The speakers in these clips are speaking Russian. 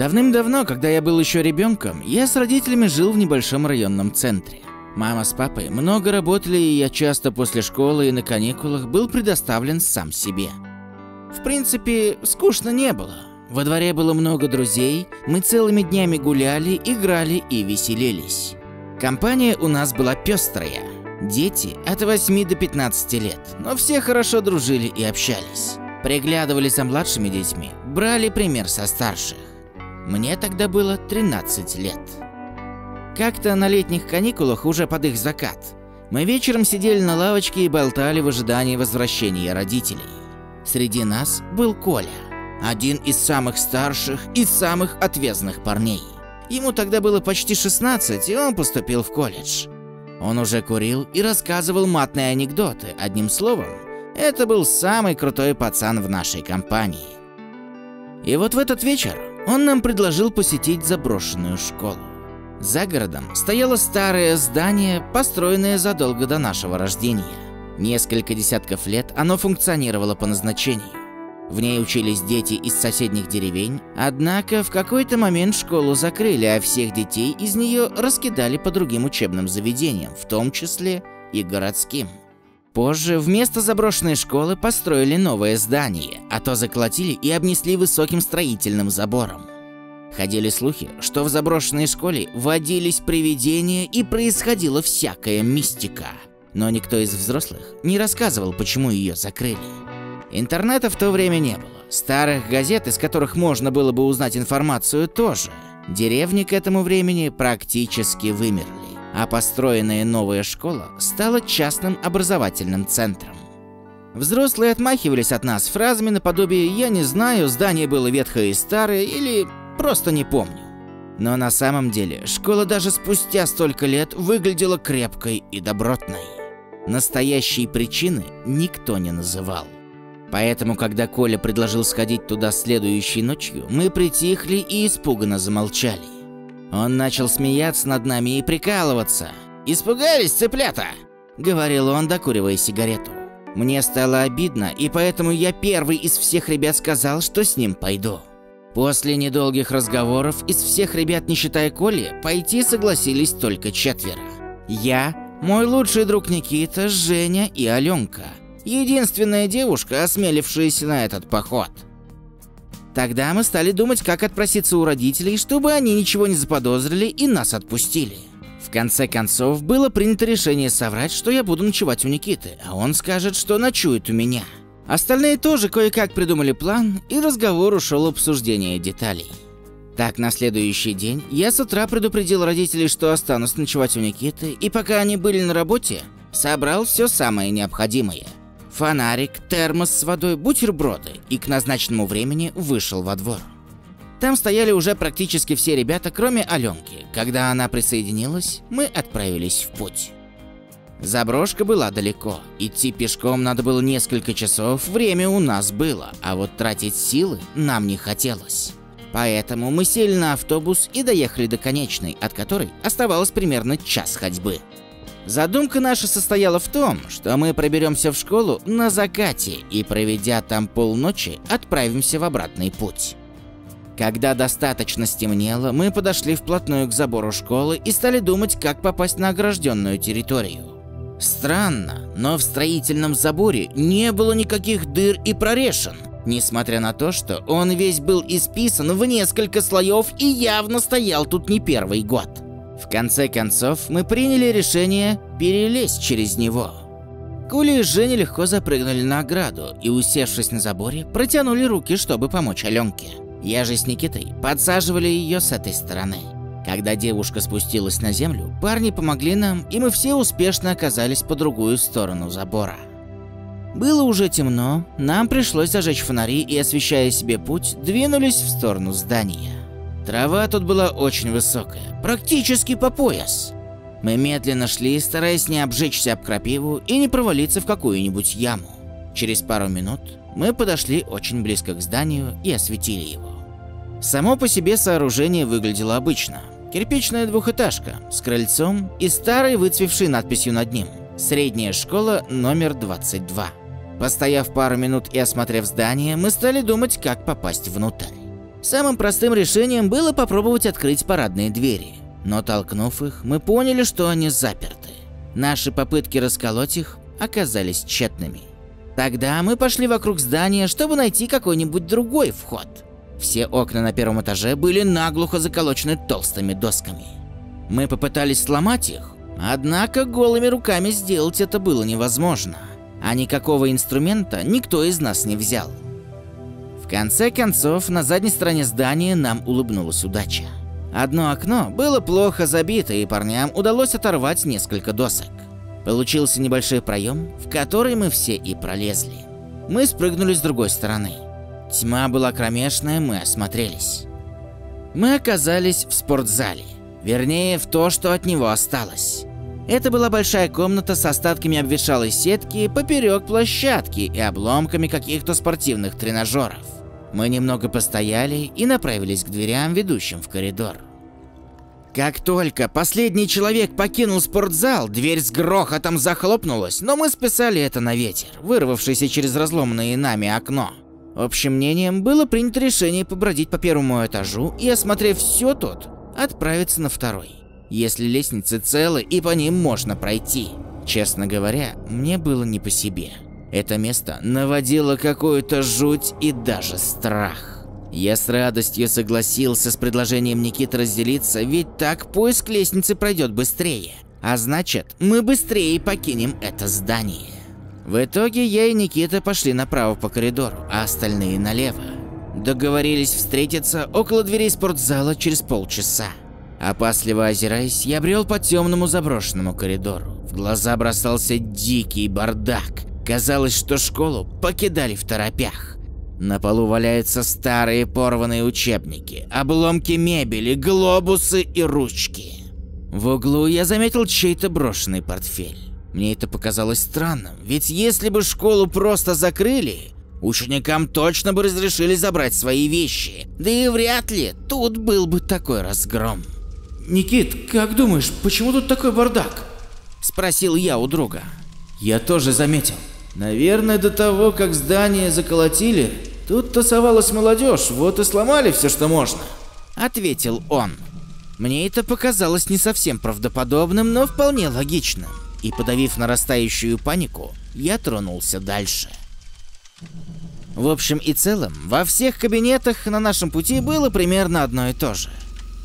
Давным-давно, когда я был еще ребенком, я с родителями жил в небольшом районном центре. Мама с папой много работали, и я часто после школы и на каникулах был предоставлен сам себе. В принципе, скучно не было. Во дворе было много друзей, мы целыми днями гуляли, играли и веселились. Компания у нас была пестрая. Дети от 8 до 15 лет, но все хорошо дружили и общались. Приглядывали за младшими детьми, брали пример со старших. Мне тогда было 13 лет. Как-то на летних каникулах, уже под их закат, мы вечером сидели на лавочке и болтали в ожидании возвращения родителей. Среди нас был Коля, один из самых старших и самых отвязных парней. Ему тогда было почти 16, и он поступил в колледж. Он уже курил и рассказывал матные анекдоты, одним словом, это был самый крутой пацан в нашей компании. И вот в этот вечер он нам предложил посетить заброшенную школу. За городом стояло старое здание, построенное задолго до нашего рождения. Несколько десятков лет оно функционировало по назначению. В ней учились дети из соседних деревень, однако в какой-то момент школу закрыли, а всех детей из нее раскидали по другим учебным заведениям, в том числе и городским. Позже вместо заброшенной школы построили новое здание, а то заколотили и обнесли высоким строительным забором. Ходили слухи, что в заброшенной школе водились привидения и происходила всякая мистика. Но никто из взрослых не рассказывал, почему ее закрыли. Интернета в то время не было. Старых газет, из которых можно было бы узнать информацию, тоже. Деревни к этому времени практически вымерли а построенная новая школа стала частным образовательным центром. Взрослые отмахивались от нас фразами наподобие «я не знаю, здание было ветхое и старое» или «просто не помню». Но на самом деле школа даже спустя столько лет выглядела крепкой и добротной. Настоящей причины никто не называл. Поэтому, когда Коля предложил сходить туда следующей ночью, мы притихли и испуганно замолчали. Он начал смеяться над нами и прикалываться. «Испугались, цыплята!» – говорил он, докуривая сигарету. Мне стало обидно, и поэтому я первый из всех ребят сказал, что с ним пойду. После недолгих разговоров из всех ребят, не считая Коли, пойти согласились только четверо. Я, мой лучший друг Никита, Женя и Аленка. Единственная девушка, осмелившаяся на этот поход – Тогда мы стали думать, как отпроситься у родителей, чтобы они ничего не заподозрили и нас отпустили. В конце концов, было принято решение соврать, что я буду ночевать у Никиты, а он скажет, что ночует у меня. Остальные тоже кое-как придумали план, и разговор ушел обсуждение деталей. Так, на следующий день я с утра предупредил родителей, что останусь ночевать у Никиты, и пока они были на работе, собрал все самое необходимое – фонарик, термос с водой, бутерброды и к назначенному времени вышел во двор. Там стояли уже практически все ребята, кроме Аленки. Когда она присоединилась, мы отправились в путь. Заброшка была далеко. Идти пешком надо было несколько часов, время у нас было, а вот тратить силы нам не хотелось. Поэтому мы сели на автобус и доехали до конечной, от которой оставалось примерно час ходьбы. Задумка наша состояла в том, что мы проберемся в школу на закате и, проведя там полночи, отправимся в обратный путь. Когда достаточно стемнело, мы подошли вплотную к забору школы и стали думать, как попасть на огражденную территорию. Странно, но в строительном заборе не было никаких дыр и прорешин, несмотря на то, что он весь был исписан в несколько слоев и явно стоял тут не первый год. В конце концов, мы приняли решение перелезть через него. Кули и Женя легко запрыгнули на ограду и, усевшись на заборе, протянули руки, чтобы помочь Аленке. Я же с Никитой подсаживали ее с этой стороны. Когда девушка спустилась на землю, парни помогли нам, и мы все успешно оказались по другую сторону забора. Было уже темно, нам пришлось зажечь фонари и, освещая себе путь, двинулись в сторону здания. Трава тут была очень высокая, практически по пояс. Мы медленно шли, стараясь не обжечься об крапиву и не провалиться в какую-нибудь яму. Через пару минут мы подошли очень близко к зданию и осветили его. Само по себе сооружение выглядело обычно. Кирпичная двухэтажка с крыльцом и старой выцвевшей надписью над ним «Средняя школа номер 22». Постояв пару минут и осмотрев здание, мы стали думать, как попасть внутрь. Самым простым решением было попробовать открыть парадные двери. Но толкнув их, мы поняли, что они заперты. Наши попытки расколоть их оказались тщетными. Тогда мы пошли вокруг здания, чтобы найти какой-нибудь другой вход. Все окна на первом этаже были наглухо заколочены толстыми досками. Мы попытались сломать их, однако голыми руками сделать это было невозможно, а никакого инструмента никто из нас не взял. В конце концов, на задней стороне здания нам улыбнулась удача. Одно окно было плохо забито, и парням удалось оторвать несколько досок. Получился небольшой проем, в который мы все и пролезли. Мы спрыгнули с другой стороны. Тьма была кромешная, мы осмотрелись. Мы оказались в спортзале. Вернее, в то, что от него осталось. Это была большая комната с остатками обветшалой сетки поперек площадки и обломками каких-то спортивных тренажеров. Мы немного постояли и направились к дверям, ведущим в коридор. Как только последний человек покинул спортзал, дверь с грохотом захлопнулась, но мы списали это на ветер, вырвавшийся через разломанное нами окно. Общим мнением было принято решение побродить по первому этажу и, осмотрев все тут, отправиться на второй. Если лестницы целы и по ним можно пройти. Честно говоря, мне было не по себе. Это место наводило какую-то жуть и даже страх. Я с радостью согласился с предложением Никиты разделиться, ведь так поиск лестницы пройдет быстрее. А значит, мы быстрее покинем это здание. В итоге я и Никита пошли направо по коридору, а остальные налево. Договорились встретиться около дверей спортзала через полчаса. Опасливо озираясь, я брел по темному заброшенному коридору. В глаза бросался дикий бардак. Казалось, что школу покидали в торопях. На полу валяются старые порванные учебники, обломки мебели, глобусы и ручки. В углу я заметил чей-то брошенный портфель. Мне это показалось странным, ведь если бы школу просто закрыли, ученикам точно бы разрешили забрать свои вещи, да и вряд ли тут был бы такой разгром. «Никит, как думаешь, почему тут такой бардак?» – спросил я у друга. «Я тоже заметил. Наверное, до того, как здание заколотили, тут тусовалась молодежь, вот и сломали все, что можно», – ответил он. Мне это показалось не совсем правдоподобным, но вполне логичным и, подавив нарастающую панику, я тронулся дальше. В общем и целом, во всех кабинетах на нашем пути было примерно одно и то же.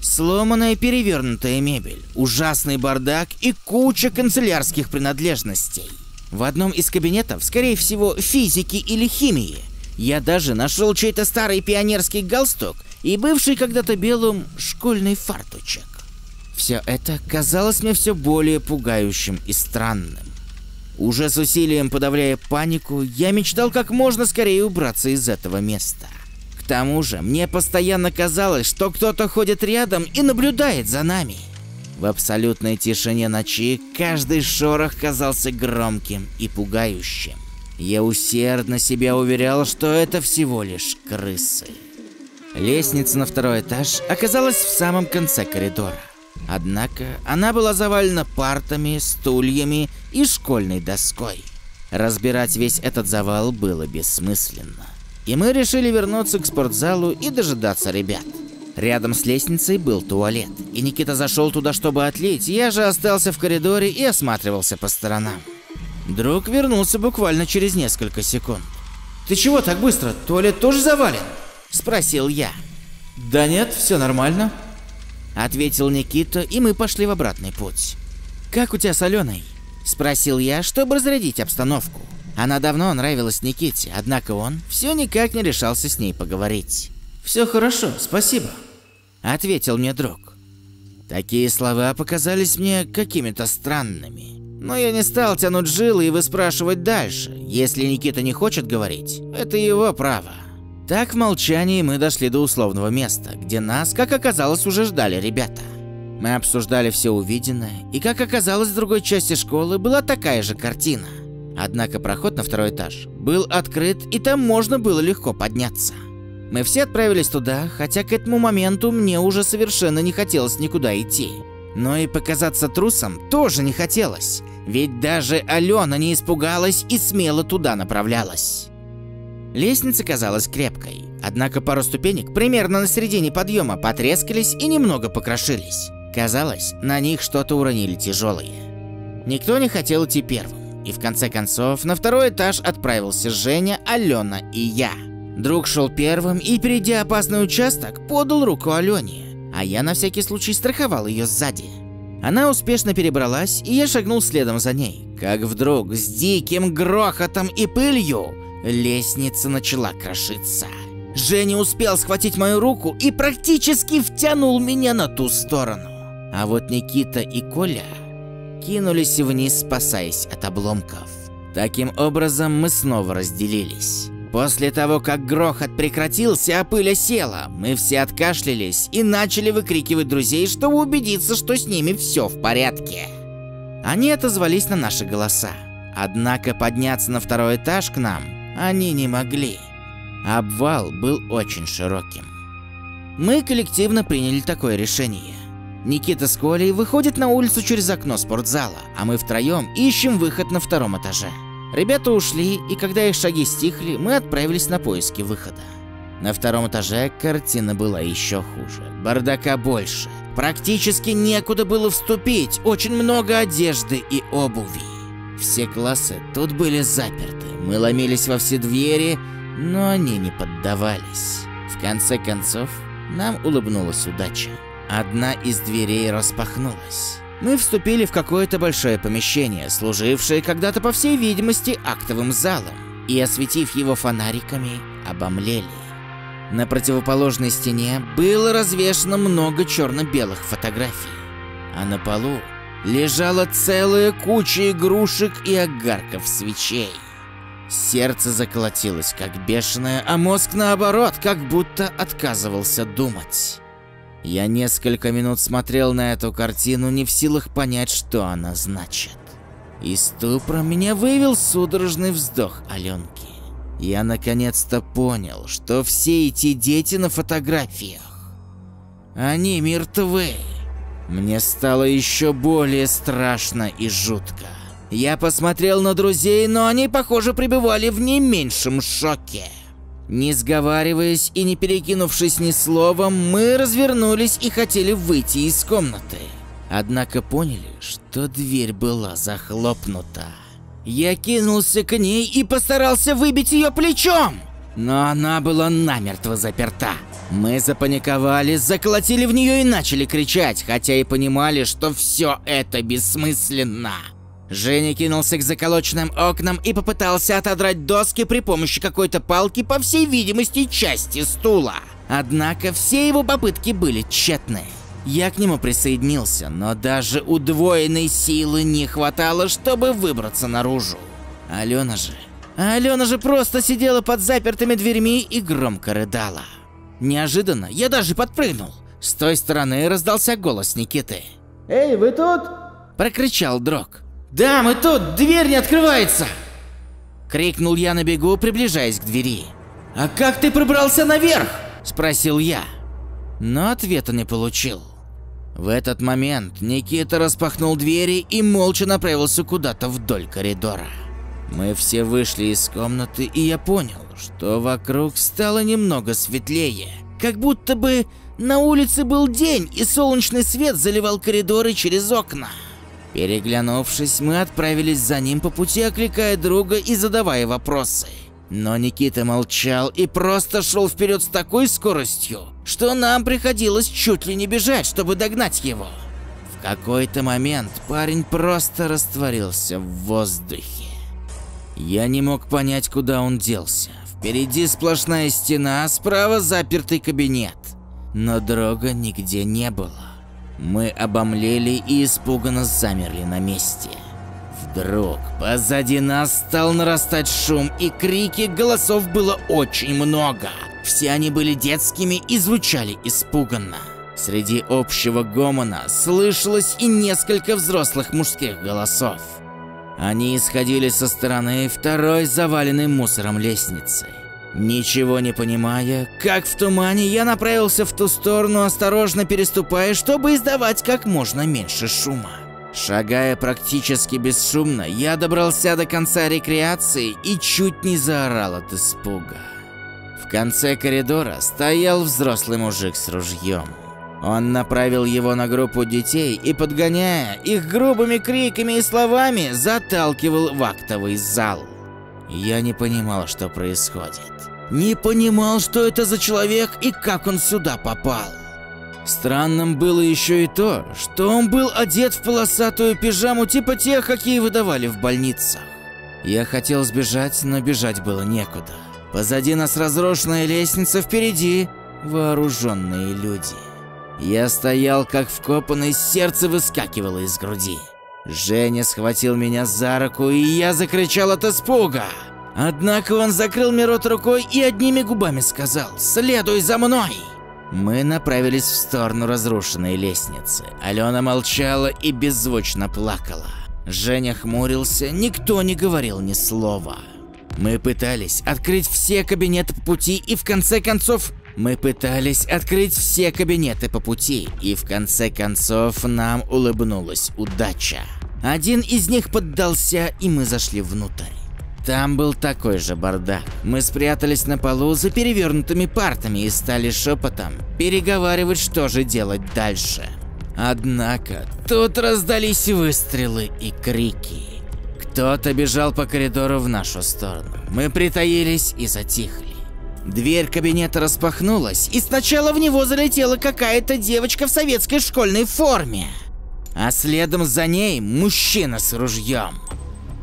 Сломанная перевернутая мебель, ужасный бардак и куча канцелярских принадлежностей. В одном из кабинетов, скорее всего, физики или химии, я даже нашел чей-то старый пионерский галстук и бывший когда-то белым школьный фартучек. Все это казалось мне все более пугающим и странным. Уже с усилием подавляя панику, я мечтал как можно скорее убраться из этого места. К тому же, мне постоянно казалось, что кто-то ходит рядом и наблюдает за нами. В абсолютной тишине ночи каждый шорох казался громким и пугающим. Я усердно себя уверял, что это всего лишь крысы. Лестница на второй этаж оказалась в самом конце коридора. Однако она была завалена партами, стульями и школьной доской. Разбирать весь этот завал было бессмысленно. И мы решили вернуться к спортзалу и дожидаться ребят. Рядом с лестницей был туалет, и Никита зашел туда, чтобы отлить, я же остался в коридоре и осматривался по сторонам. Друг вернулся буквально через несколько секунд. «Ты чего так быстро? Туалет тоже завален?» – спросил я. «Да нет, все нормально», ответил Никита, и мы пошли в обратный путь. «Как у тебя с Аленой?» – спросил я, чтобы разрядить обстановку. Она давно нравилась Никите, однако он все никак не решался с ней поговорить. «Все хорошо, спасибо», – ответил мне друг. Такие слова показались мне какими-то странными. Но я не стал тянуть жилы и выспрашивать дальше. Если Никита не хочет говорить, это его право. Так в молчании мы дошли до условного места, где нас, как оказалось, уже ждали ребята. Мы обсуждали все увиденное, и как оказалось, в другой части школы была такая же картина. Однако проход на второй этаж был открыт, и там можно было легко подняться. Мы все отправились туда, хотя к этому моменту мне уже совершенно не хотелось никуда идти. Но и показаться трусом тоже не хотелось, ведь даже Алена не испугалась и смело туда направлялась. Лестница казалась крепкой, Однако пару ступенек примерно на середине подъема потрескались и немного покрошились. Казалось, на них что-то уронили тяжелое. Никто не хотел идти первым. И в конце концов на второй этаж отправился Женя, Алена и я. Друг шел первым и, перейдя опасный участок, подал руку Алене, а я на всякий случай страховал ее сзади. Она успешно перебралась, и я шагнул следом за ней. Как вдруг с диким грохотом и пылью лестница начала крошиться. Женя успел схватить мою руку и практически втянул меня на ту сторону. А вот Никита и Коля кинулись вниз, спасаясь от обломков. Таким образом мы снова разделились. После того, как грохот прекратился, а пыль села, мы все откашлялись и начали выкрикивать друзей, чтобы убедиться, что с ними все в порядке. Они отозвались на наши голоса. Однако подняться на второй этаж к нам они не могли. Обвал был очень широким. Мы коллективно приняли такое решение. Никита с Колей выходят на улицу через окно спортзала, а мы втроем ищем выход на втором этаже. Ребята ушли, и когда их шаги стихли, мы отправились на поиски выхода. На втором этаже картина была еще хуже. Бардака больше. Практически некуда было вступить, очень много одежды и обуви. Все классы тут были заперты. Мы ломились во все двери, но они не поддавались. В конце концов, нам улыбнулась удача. Одна из дверей распахнулась. Мы вступили в какое-то большое помещение, служившее когда-то, по всей видимости, актовым залом, и, осветив его фонариками, обомлели. На противоположной стене было развешано много черно-белых фотографий, а на полу лежала целая куча игрушек и огарков свечей. Сердце заколотилось как бешеное, а мозг наоборот, как будто отказывался думать. Я несколько минут смотрел на эту картину, не в силах понять, что она значит. Из ступора меня вывел судорожный вздох Аленки. Я наконец-то понял, что все эти дети на фотографиях, они мертвы. Мне стало еще более страшно и жутко. Я посмотрел на друзей, но они, похоже, пребывали в не меньшем шоке. Не сговариваясь и не перекинувшись ни словом, мы развернулись и хотели выйти из комнаты. Однако поняли, что дверь была захлопнута. Я кинулся к ней и постарался выбить ее плечом, но она была намертво заперта. Мы запаниковали, заколотили в нее и начали кричать, хотя и понимали, что все это бессмысленно. Женя кинулся к заколоченным окнам и попытался отодрать доски при помощи какой-то палки, по всей видимости, части стула. Однако все его попытки были тщетны. Я к нему присоединился, но даже удвоенной силы не хватало, чтобы выбраться наружу. Алена же... Алена же просто сидела под запертыми дверьми и громко рыдала. Неожиданно я даже подпрыгнул. С той стороны раздался голос Никиты. «Эй, вы тут?» Прокричал Дрог. «Да, мы тут! Дверь не открывается!» Крикнул я на бегу, приближаясь к двери. «А как ты пробрался наверх?» Спросил я. Но ответа не получил. В этот момент Никита распахнул двери и молча направился куда-то вдоль коридора. Мы все вышли из комнаты, и я понял, что вокруг стало немного светлее. Как будто бы на улице был день, и солнечный свет заливал коридоры через окна. Переглянувшись, мы отправились за ним по пути, окликая друга и задавая вопросы. Но Никита молчал и просто шел вперед с такой скоростью, что нам приходилось чуть ли не бежать, чтобы догнать его. В какой-то момент парень просто растворился в воздухе. Я не мог понять, куда он делся. Впереди сплошная стена, а справа запертый кабинет. Но дрога нигде не было. Мы обомлели и испуганно замерли на месте. Вдруг позади нас стал нарастать шум и крики, голосов было очень много. Все они были детскими и звучали испуганно. Среди общего гомона слышалось и несколько взрослых мужских голосов. Они исходили со стороны второй заваленной мусором лестницы. Ничего не понимая, как в тумане, я направился в ту сторону, осторожно переступая, чтобы издавать как можно меньше шума. Шагая практически бесшумно, я добрался до конца рекреации и чуть не заорал от испуга. В конце коридора стоял взрослый мужик с ружьем. Он направил его на группу детей и, подгоняя их грубыми криками и словами, заталкивал в актовый зал. Я не понимал, что происходит. Не понимал, что это за человек и как он сюда попал. Странным было еще и то, что он был одет в полосатую пижаму типа тех, какие выдавали в больницах. Я хотел сбежать, но бежать было некуда. Позади нас разрушенная лестница, впереди вооруженные люди. Я стоял как вкопанный, сердце выскакивало из груди. Женя схватил меня за руку, и я закричал от испуга. Однако он закрыл мне рот рукой и одними губами сказал «Следуй за мной!». Мы направились в сторону разрушенной лестницы. Алена молчала и беззвучно плакала. Женя хмурился, никто не говорил ни слова. Мы пытались открыть все кабинеты по пути и в конце концов мы пытались открыть все кабинеты по пути, и в конце концов нам улыбнулась удача. Один из них поддался, и мы зашли внутрь. Там был такой же бардак. Мы спрятались на полу за перевернутыми партами и стали шепотом переговаривать, что же делать дальше. Однако тут раздались выстрелы и крики. Кто-то бежал по коридору в нашу сторону. Мы притаились и затихли. Дверь кабинета распахнулась, и сначала в него залетела какая-то девочка в советской школьной форме. А следом за ней мужчина с ружьем.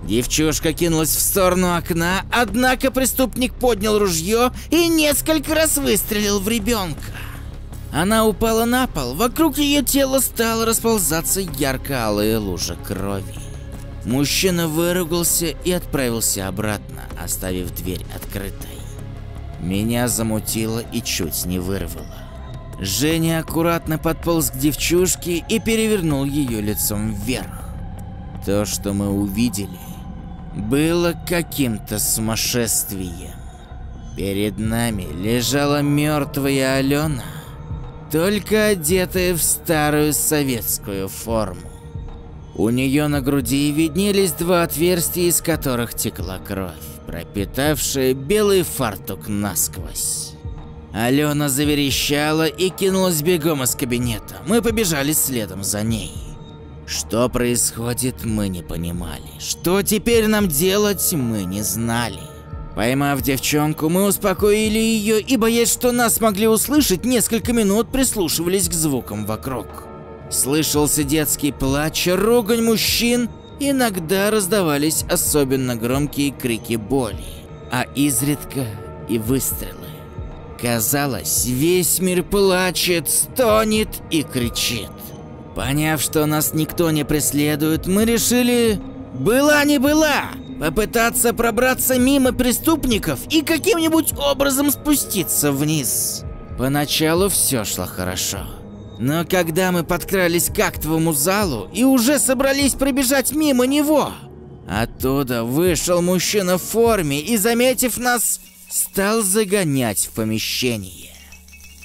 Девчушка кинулась в сторону окна, однако преступник поднял ружье и несколько раз выстрелил в ребенка. Она упала на пол, вокруг ее тела стала расползаться ярко-алая лужа крови. Мужчина выругался и отправился обратно, оставив дверь открытой. Меня замутило и чуть не вырвало. Женя аккуратно подполз к девчушке и перевернул ее лицом вверх. То, что мы увидели, было каким-то сумасшествием. Перед нами лежала мертвая Алена, только одетая в старую советскую форму. У нее на груди виднелись два отверстия, из которых текла кровь пропитавшая белый фартук насквозь. Алена заверещала и кинулась бегом из кабинета. Мы побежали следом за ней. Что происходит, мы не понимали. Что теперь нам делать, мы не знали. Поймав девчонку, мы успокоили ее и, боясь, что нас могли услышать, несколько минут прислушивались к звукам вокруг. Слышался детский плач, ругань мужчин Иногда раздавались особенно громкие крики боли, а изредка и выстрелы. Казалось, весь мир плачет, стонет и кричит. Поняв, что нас никто не преследует, мы решили... Была не была! Попытаться пробраться мимо преступников и каким-нибудь образом спуститься вниз. Поначалу все шло хорошо. Но когда мы подкрались к актовому залу и уже собрались пробежать мимо него, оттуда вышел мужчина в форме и, заметив нас, стал загонять в помещение.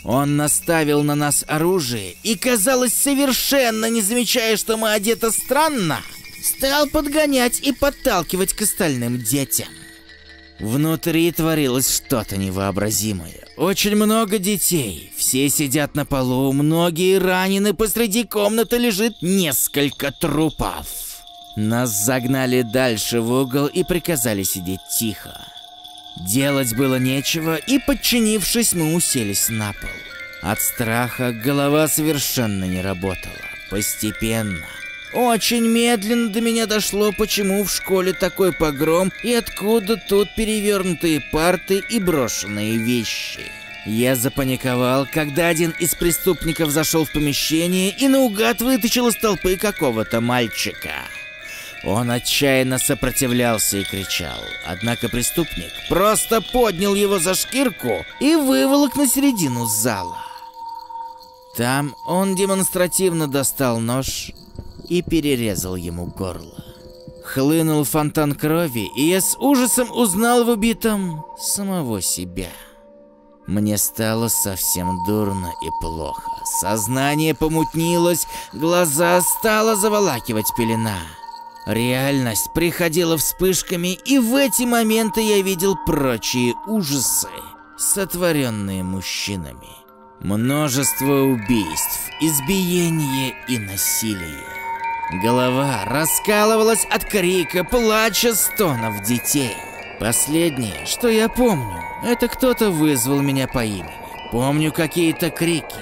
Он наставил на нас оружие и, казалось, совершенно не замечая, что мы одеты странно, стал подгонять и подталкивать к остальным детям. Внутри творилось что-то невообразимое. Очень много детей. Все сидят на полу, многие ранены, посреди комнаты лежит несколько трупов. Нас загнали дальше в угол и приказали сидеть тихо. Делать было нечего, и, подчинившись, мы уселись на пол. От страха голова совершенно не работала. Постепенно, очень медленно до меня дошло, почему в школе такой погром и откуда тут перевернутые парты и брошенные вещи. Я запаниковал, когда один из преступников зашел в помещение и наугад вытащил из толпы какого-то мальчика. Он отчаянно сопротивлялся и кричал. Однако преступник просто поднял его за шкирку и выволок на середину зала. Там он демонстративно достал нож и перерезал ему горло. Хлынул фонтан крови, и я с ужасом узнал в убитом самого себя. Мне стало совсем дурно и плохо. Сознание помутнилось, глаза стало заволакивать пелена. Реальность приходила вспышками, и в эти моменты я видел прочие ужасы, сотворенные мужчинами. Множество убийств, избиение и насилие. Голова раскалывалась от крика, плача, стонов детей. Последнее, что я помню, это кто-то вызвал меня по имени. Помню какие-то крики,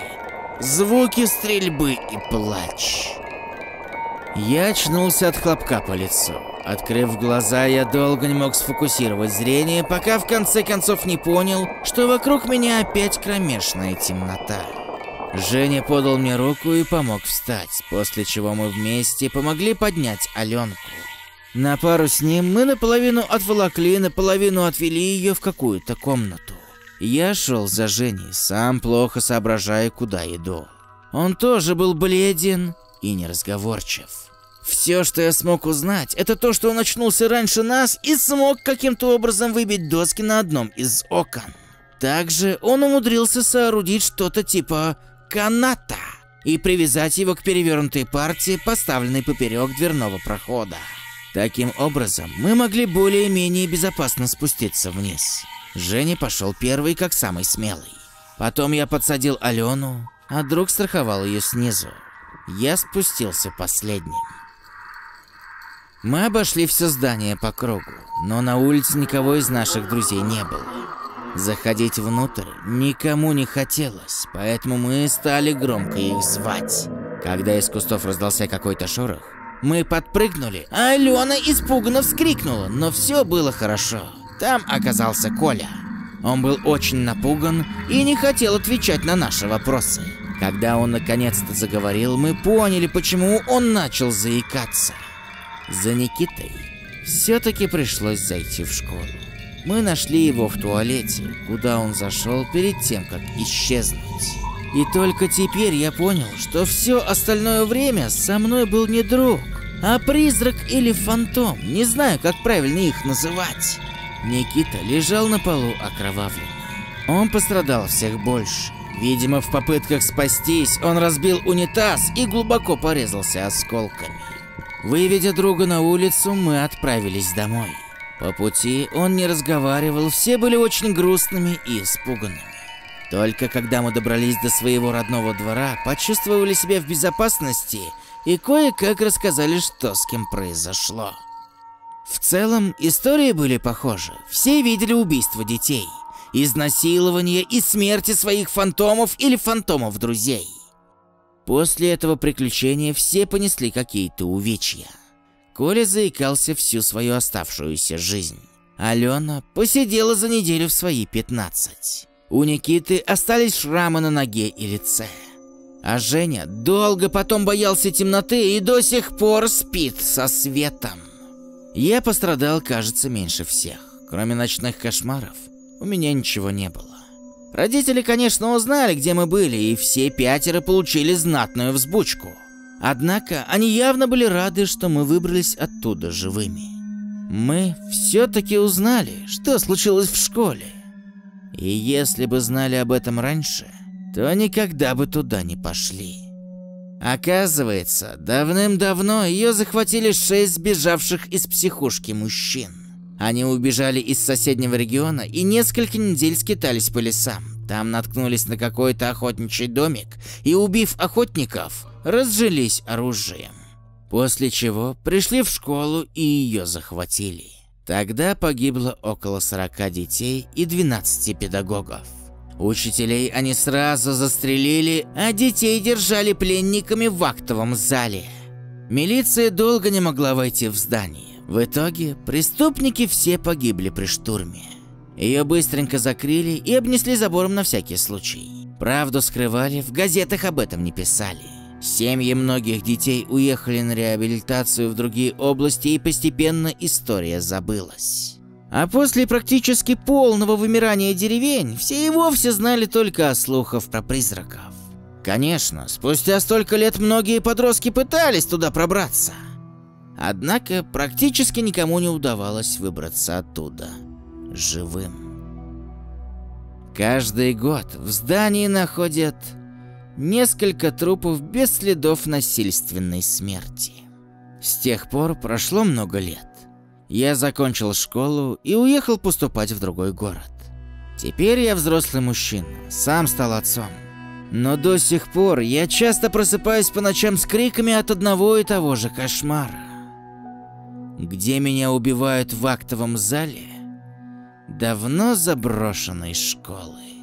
звуки стрельбы и плач. Я очнулся от хлопка по лицу. Открыв глаза, я долго не мог сфокусировать зрение, пока в конце концов не понял, что вокруг меня опять кромешная темнота. Женя подал мне руку и помог встать, после чего мы вместе помогли поднять Аленку. На пару с ним мы наполовину отволокли, наполовину отвели ее в какую-то комнату. Я шел за Женей, сам плохо соображая, куда иду. Он тоже был бледен и неразговорчив. Все, что я смог узнать, это то, что он очнулся раньше нас и смог каким-то образом выбить доски на одном из окон. Также он умудрился соорудить что-то типа каната и привязать его к перевернутой партии, поставленной поперек дверного прохода. Таким образом, мы могли более-менее безопасно спуститься вниз. Женя пошел первый, как самый смелый. Потом я подсадил Алену, а друг страховал ее снизу. Я спустился последним. Мы обошли все здание по кругу, но на улице никого из наших друзей не было. Заходить внутрь никому не хотелось, поэтому мы стали громко их звать. Когда из кустов раздался какой-то шорох, мы подпрыгнули, а Алена испуганно вскрикнула, но все было хорошо. Там оказался Коля. Он был очень напуган и не хотел отвечать на наши вопросы. Когда он наконец-то заговорил, мы поняли, почему он начал заикаться. За Никитой все-таки пришлось зайти в школу. Мы нашли его в туалете, куда он зашел перед тем, как исчезнуть. И только теперь я понял, что все остальное время со мной был не друг, а призрак или фантом, не знаю, как правильно их называть. Никита лежал на полу окровавленный. Он пострадал всех больше. Видимо, в попытках спастись он разбил унитаз и глубоко порезался осколками. Выведя друга на улицу, мы отправились домой. По пути он не разговаривал, все были очень грустными и испуганными. Только когда мы добрались до своего родного двора, почувствовали себя в безопасности и кое-как рассказали, что с кем произошло. В целом, истории были похожи. Все видели убийство детей, изнасилование и смерти своих фантомов или фантомов друзей. После этого приключения все понесли какие-то увечья. Коля заикался всю свою оставшуюся жизнь. Алена посидела за неделю в свои 15. У Никиты остались шрамы на ноге и лице. А Женя долго потом боялся темноты и до сих пор спит со светом. Я пострадал, кажется, меньше всех. Кроме ночных кошмаров, у меня ничего не было. Родители, конечно, узнали, где мы были, и все пятеро получили знатную взбучку. Однако они явно были рады, что мы выбрались оттуда живыми. Мы все-таки узнали, что случилось в школе. И если бы знали об этом раньше, то никогда бы туда не пошли. Оказывается, давным-давно ее захватили шесть сбежавших из психушки мужчин. Они убежали из соседнего региона и несколько недель скитались по лесам. Там наткнулись на какой-то охотничий домик и, убив охотников, разжились оружием. После чего пришли в школу и ее захватили. Тогда погибло около 40 детей и 12 педагогов. Учителей они сразу застрелили, а детей держали пленниками в актовом зале. Милиция долго не могла войти в здание. В итоге преступники все погибли при штурме. Ее быстренько закрыли и обнесли забором на всякий случай. Правду скрывали, в газетах об этом не писали. Семьи многих детей уехали на реабилитацию в другие области и постепенно история забылась. А после практически полного вымирания деревень, все и вовсе знали только о слухах про призраков. Конечно, спустя столько лет многие подростки пытались туда пробраться. Однако практически никому не удавалось выбраться оттуда живым. Каждый год в здании находят несколько трупов без следов насильственной смерти. С тех пор прошло много лет. Я закончил школу и уехал поступать в другой город. Теперь я взрослый мужчина, сам стал отцом. Но до сих пор я часто просыпаюсь по ночам с криками от одного и того же кошмара. Где меня убивают в актовом зале давно заброшенной школы.